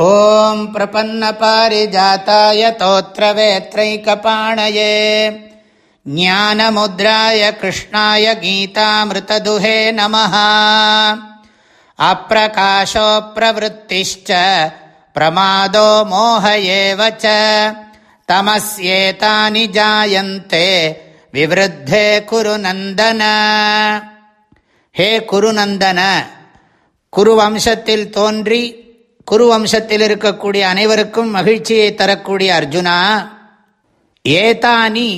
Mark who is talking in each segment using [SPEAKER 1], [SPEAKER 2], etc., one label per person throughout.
[SPEAKER 1] ॐ प्रपन्नपारिजाताय तोत्रवेत्रैकपाणये ज्ञानमुद्राय कृष्णाय गीतामृतदुहे नमः अप्रकाशो प्रवृत्तिश्च प्रमादो मोह एव च तमस्येतानि जायन्ते विवृद्धे कुरुनन्दन हे कुरुनन्दन कुरुवंशतिल् तोन्रि குரு வம்சத்தில் இருக்கக்கூடிய அனைவருக்கும் மகிழ்ச்சியை தரக்கூடிய அர்ஜுனா ஏதானி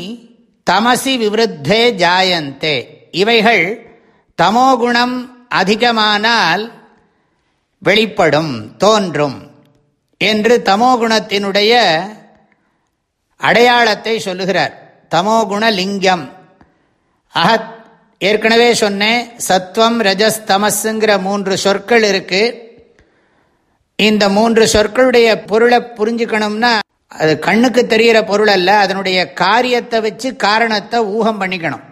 [SPEAKER 1] தமசி விவருத்தே ஜாயந்தே. இவைகள் தமோகுணம் அதிகமானால் வெளிப்படும் தோன்றும் என்று தமோகுணத்தினுடைய அடையாளத்தை சொல்லுகிறார். தமோகுண லிங்கம் அஹத் ஏற்கனவே சொன்னேன் சத்வம் ரஜஸ் தமஸுங்கிற மூன்று சொற்கள் இருக்கு. இந்த மூன்று சொற்களுடைய பொருளை புரிஞ்சுக்கணும்னா அது கண்ணுக்கு தெரிகிற பொருள் அல்ல அதனுடைய காரியத்தை வச்சு காரணத்தை ஊகம் பண்ணிக்கணும்.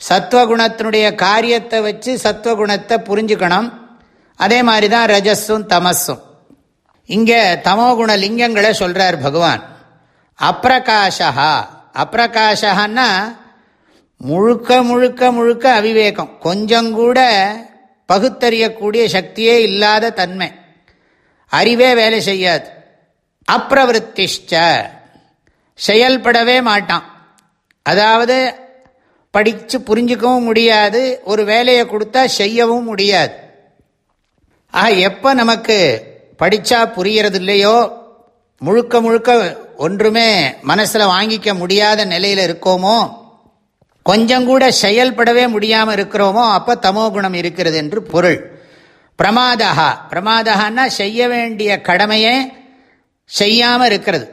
[SPEAKER 1] சத்வகுணத்தினுடைய காரியத்தை வச்சு சத்வகுணத்தை புரிஞ்சுக்கணும். அதே மாதிரி தான் ரஜஸும் தமஸும் இங்கே தமோகுண லிங்கங்களை சொல்கிறார் பகவான். அப்பிரகாஷா அப்பிரகாஷன்னா முழுக்க முழுக்க முழுக்க அவிவேகம். கொஞ்சம் கூட பகுத்தறியக்கூடிய சக்தியே இல்லாத தன்மை. அறிவே வேலை செய்யாது. அப்பிரவருத்திஷ்ட செயல்படவே மாட்டான். அதாவது படித்து புரிஞ்சுக்கவும் முடியாது ஒரு வேலையை கொடுத்தா செய்யவும் முடியாது. ஆக எப்போ நமக்கு படித்தா புரியறது இல்லையோ முழுக்க முழுக்க ஒன்றுமே மனசில் வாங்கிக்க முடியாத நிலையில் இருக்கோமோ கொஞ்சம் கூட செயல்படவே முடியாமல் இருக்கிறோமோ அப்போ தமோ குணம் இருக்கிறது என்று பொருள். பிரமாதா பிரமாதகான்னா செய்ய வேண்டிய கடமையை செய்யாமல் இருக்கிறது.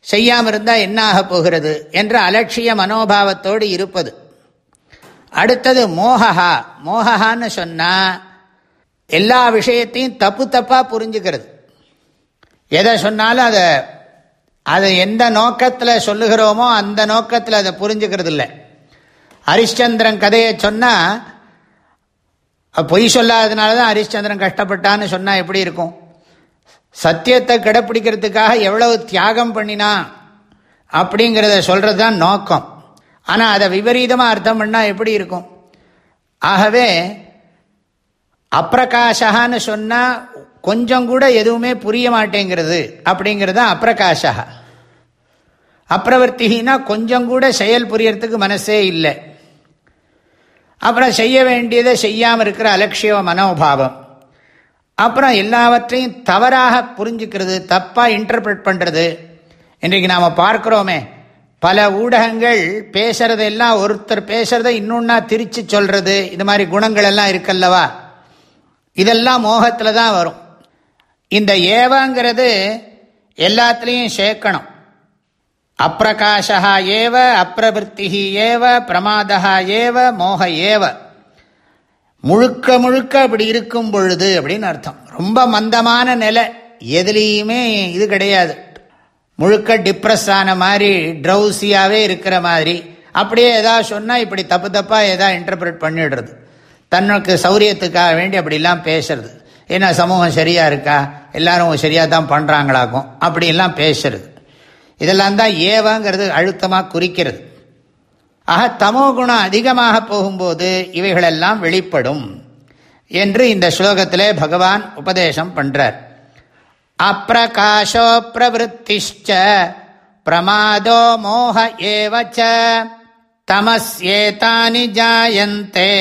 [SPEAKER 1] செய்யாமல் இருந்தால் என்ன ஆக போகிறது என்ற அலட்சிய மனோபாவத்தோடு இருப்பது. அடுத்தது மோகஹா. மோகஹான்னு சொன்னால் எல்லா விஷயத்தையும் தப்பு தப்பாக புரிஞ்சுக்கிறது. எதை சொன்னாலும் அதை அதை எந்த நோக்கத்தில் சொல்லுகிறோமோ அந்த நோக்கத்தில் அதை புரிஞ்சுக்கிறது இல்லை ஹரிச்சந்திரன் கதையை சொன்னால் பொய் சொல்லாததுனால தான் ஹரிஷ்சந்திரன் கஷ்டப்பட்டான்னு சொன்னால் எப்படி இருக்கும்? சத்தியத்தை கடைப்பிடிக்கிறதுக்காக எவ்வளவு தியாகம் பண்ணினா அப்படிங்கிறத சொல்கிறது தான் நோக்கம். ஆனால் அதை விபரீதமாக அர்த்தம் பண்ணால் எப்படி இருக்கும்? ஆகவே அப்பிரகாஷகான்னு சொன்னால் கொஞ்சம் கூட எதுவுமே புரிய மாட்டேங்கிறது அப்படிங்கிறது தான் அப்பிரகாஷகா அப்பிரவர்த்திகினா கொஞ்சம் கூட செயல் புரியறதுக்கு மனசே இல்லை. அப்புறம் செய்ய வேண்டியதை செய்யாமல் இருக்கிற அலட்சிய மனோபாவம். அப்புறம் எல்லாவற்றையும் தவறாக புரிஞ்சுக்கிறது தப்பாக இன்டர்பிரட் பண்ணுறது இன்றைக்கு நாம் பார்க்குறோமே பல ஊடகங்கள் பேசுறதெல்லாம் ஒருத்தர் பேசுகிறத இன்னொன்னா திரிச்சு சொல்கிறது இது மாதிரி குணங்கள் எல்லாம் இருக்கல்லவா? இதெல்லாம் மோகத்தில் தான் வரும். இந்த ஏவங்கிறது எல்லாத்துலேயும் சேர்க்கணும். அப்பிரகாஷா ஏவ அப்பிரவருத்தி ஏவ பிரமாதா ஏவ மோக ஏவ. முழுக்க முழுக்க அப்படி இருக்கும் பொழுது அப்படின்னு அர்த்தம். ரொம்ப மந்தமான நிலை. எதுலேயுமே இது கிடையாது. முழுக்க டிப்ரெஸ் ஆன மாதிரி ட்ரௌசியாகவே இருக்கிற மாதிரி. அப்படியே ஏதாவது சொன்னால் இப்படி தப்பு தப்பாக எதா இன்டர்பிரட் பண்ணிடுறது. தன்னுக்கு சௌரியத்துக்காக வேண்டி அப்படிலாம் பேசுறது. ஏன்னா சமூகம் சரியாக இருக்கா? எல்லாரும் சரியாக தான் பண்ணுறாங்களாக்கும் அப்படிலாம் பேசுறது. இதெல்லாம் தான் ஏவங்கிறது அழுத்தமாக குறிக்கிறது. ஆக தமோ குணம் அதிகமாக போகும்போது இவைகளெல்லாம் வெளிப்படும் என்று இந்த ஸ்லோகத்திலே பகவான் உபதேசம் பண்றார். அப்பிரகாஷோ பிரவருத்திஷ்ட பிரமாதோ மோக ஏவச்ச தமஸ்யேதானி ஜாயந்தே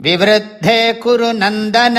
[SPEAKER 1] விவருத்தே குரு நந்தன.